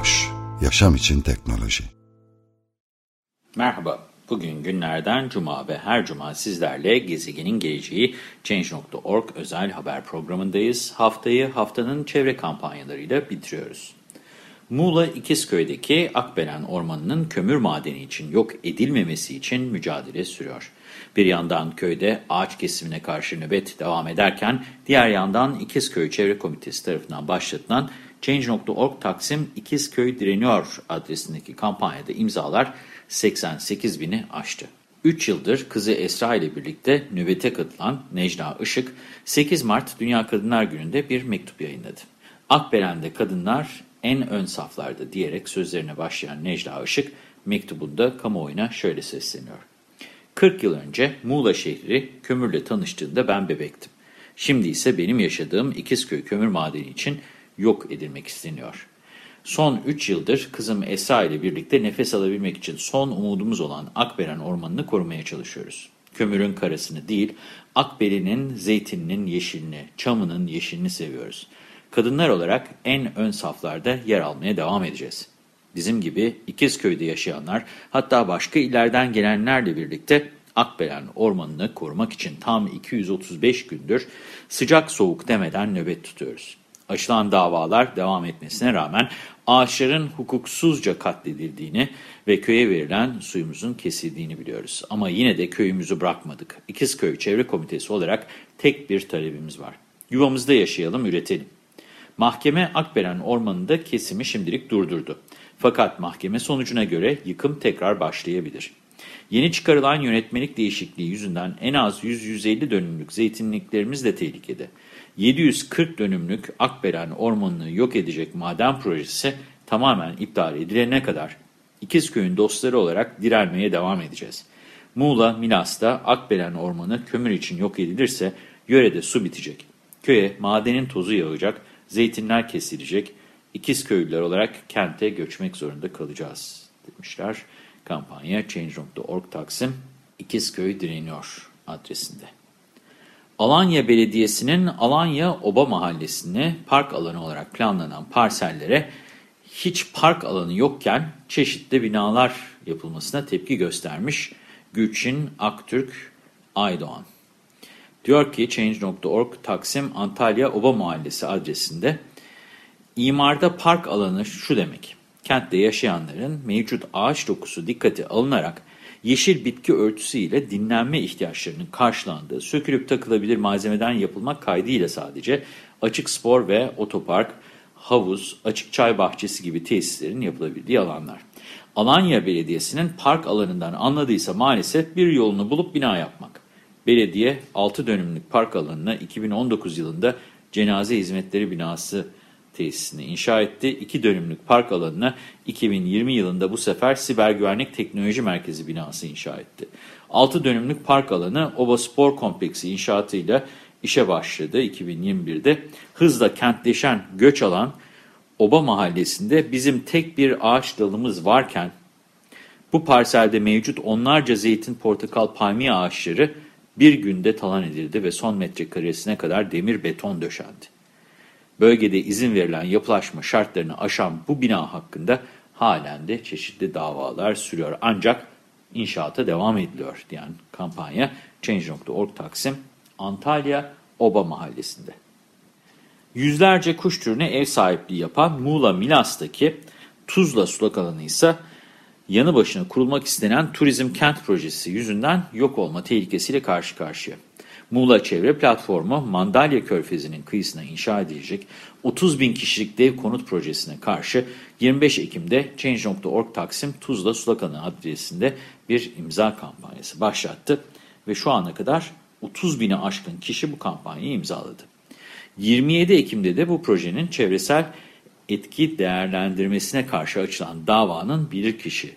Boş, yaşam için teknoloji. Merhaba, bugün günlerden cuma ve her cuma sizlerle Gezegenin Geleceği Change.org özel haber programındayız. Haftayı haftanın çevre kampanyalarıyla bitiriyoruz. Muğla İkizköy'deki Akbelen Ormanı'nın kömür madeni için yok edilmemesi için mücadele sürüyor. Bir yandan köyde ağaç kesimine karşı nöbet devam ederken diğer yandan İkizköy Çevre Komitesi tarafından başlatılan Change.org Taksim İkizköy Direniyor adresindeki kampanyada imzalar 88 bini aştı. 3 yıldır kızı Esra ile birlikte nöbete katılan Necla Işık 8 Mart Dünya Kadınlar Günü'nde bir mektup yayınladı. Akbelen'de kadınlar en ön saflarda diyerek sözlerine başlayan Necla Işık mektubunda kamuoyuna şöyle sesleniyor. 40 yıl önce Muğla şehri kömürle tanıştığında ben bebektim. Şimdi ise benim yaşadığım İkizköy kömür madeni için yok edilmek isteniyor. Son 3 yıldır kızım Esra ile birlikte nefes alabilmek için son umudumuz olan Akberen Ormanı'nı korumaya çalışıyoruz. Kömürün karasını değil, Akberen'in zeytininin yeşilini, çamının yeşilini seviyoruz. Kadınlar olarak en ön saflarda yer almaya devam edeceğiz. Bizim gibi İkizköy'de yaşayanlar hatta başka illerden gelenlerle birlikte Akbelen Ormanı'nı korumak için tam 235 gündür sıcak soğuk demeden nöbet tutuyoruz. Açılan davalar devam etmesine rağmen ağaçların hukuksuzca katledildiğini ve köye verilen suyumuzun kesildiğini biliyoruz. Ama yine de köyümüzü bırakmadık. İkizköy Çevre Komitesi olarak tek bir talebimiz var. Yuvamızda yaşayalım, üretelim. Mahkeme Akbelen Ormanı'nda kesimi şimdilik durdurdu. Fakat mahkeme sonucuna göre yıkım tekrar başlayabilir. Yeni çıkarılan yönetmelik değişikliği yüzünden en az 100-150 dönümlük zeytinliklerimiz de tehlikede. 740 dönümlük Akbelen Ormanı'nı yok edecek maden projesi tamamen iptal edilene kadar İkizköy'ün dostları olarak direnmeye devam edeceğiz. Muğla, Milas'ta Akbelen Ormanı kömür için yok edilirse yörede su bitecek. Köye madenin tozu yağacak, zeytinler kesilecek, İkizköylüler olarak kente göçmek zorunda kalacağız demişler. Kampanya Change.org Taksim İkizköy direniyor adresinde. Alanya Belediyesi'nin Alanya Oba Mahallesi'ne park alanı olarak planlanan parsellere hiç park alanı yokken çeşitli binalar yapılmasına tepki göstermiş Gülçin Aktürk Aydoğan. Diyor ki Change.org Taksim Antalya Oba Mahallesi adresinde imarda park alanı şu demek. Kentte yaşayanların mevcut ağaç dokusu dikkate alınarak yeşil bitki örtüsü ile dinlenme ihtiyaçlarının karşılandığı sökülüp takılabilir malzemeden yapılmak kaydıyla sadece açık spor ve otopark, havuz, açık çay bahçesi gibi tesislerin yapılabildiği alanlar. Alanya Belediyesi'nin park alanından anladıysa maalesef bir yolunu bulup bina yapmak. Belediye 6 dönümlük park alanına 2019 yılında cenaze hizmetleri binası tesisini inşa etti. 2 dönümlük park alanına 2020 yılında bu sefer Siber Güvenlik Teknoloji Merkezi binası inşa etti. 6 dönümlük park alanı Oba Spor Kompleksi inşaatıyla işe başladı 2021'de. Hızla kentleşen, göç alan Oba Mahallesi'nde bizim tek bir ağaç dalımız varken bu parselde mevcut onlarca zeytin, portakal, palmiye ağaçları bir günde talan edildi ve son metrekaresine kadar demir beton döşendi. Bölgede izin verilen yapılaşma şartlarını aşan bu bina hakkında halen de çeşitli davalar sürüyor. Ancak inşaata devam ediliyor diyen kampanya Change.org Taksim Antalya Oba Mahallesi'nde. Yüzlerce kuş türüne ev sahipliği yapan Muğla Milas'taki Tuzla sulak alanı ise yanı başına kurulmak istenen turizm kent projesi yüzünden yok olma tehlikesiyle karşı karşıya. Muğla Çevre Platformu, Mandalya Körfezi'nin kıyısına inşa edilecek 30 bin kişilik dev konut projesine karşı 25 Ekim'de Change.org Taksim Tuzla Sulakanı adresinde bir imza kampanyası başlattı ve şu ana kadar 30 bini aşkın kişi bu kampanyayı imzaladı. 27 Ekim'de de bu projenin çevresel etki değerlendirmesine karşı açılan davanın bilirkişi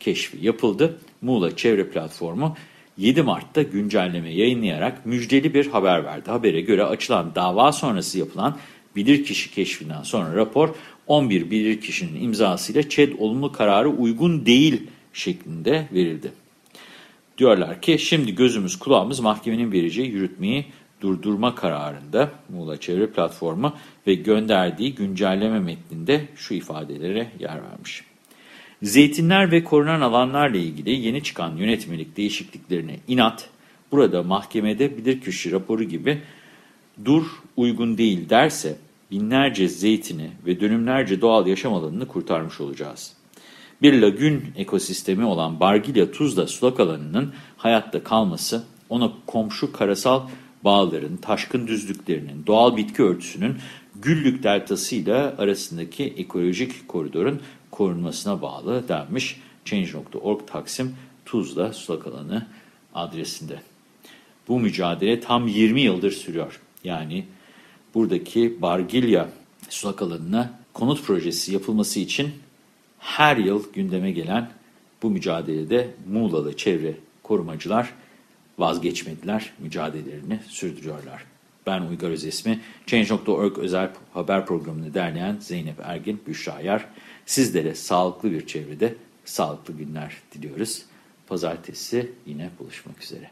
keşfi yapıldı. Muğla Çevre Platformu 7 Mart'ta güncelleme yayınlayarak müjdeli bir haber verdi. Habere göre açılan dava sonrası yapılan bilirkişi keşfinden sonra rapor 11 bilirkişinin imzasıyla ÇED olumlu kararı uygun değil şeklinde verildi. Diyorlar ki şimdi gözümüz kulağımız mahkemenin vereceği yürütmeyi durdurma kararında Muğla Çevre Platformu ve gönderdiği güncelleme metninde şu ifadelere yer vermiş. Zeytinler ve korunan alanlarla ilgili yeni çıkan yönetmelik değişikliklerine inat, burada mahkemede bilirkişi raporu gibi dur uygun değil derse binlerce zeytini ve dönümlerce doğal yaşam alanını kurtarmış olacağız. Bir lagün ekosistemi olan Bargilya Tuzla sulak alanının hayatta kalması, ona komşu karasal bağların, taşkın düzlüklerinin, doğal bitki örtüsünün Güllük Deltası ile arasındaki ekolojik koridorun korunmasına bağlı denmiş Change.org Taksim Tuzla Sulak Alanı adresinde. Bu mücadele tam 20 yıldır sürüyor. Yani buradaki Bargilya sulak alanına konut projesi yapılması için her yıl gündeme gelen bu mücadelede Muğla'lı çevre korumacılar vazgeçmediler, mücadelelerini sürdürüyorlar. Ben Uygar Özesmi, Change.org özel haber programını derleyen Zeynep Ergin, Büşra Yar. Sizlere sağlıklı bir çevrede sağlıklı günler diliyoruz. Pazartesi yine buluşmak üzere.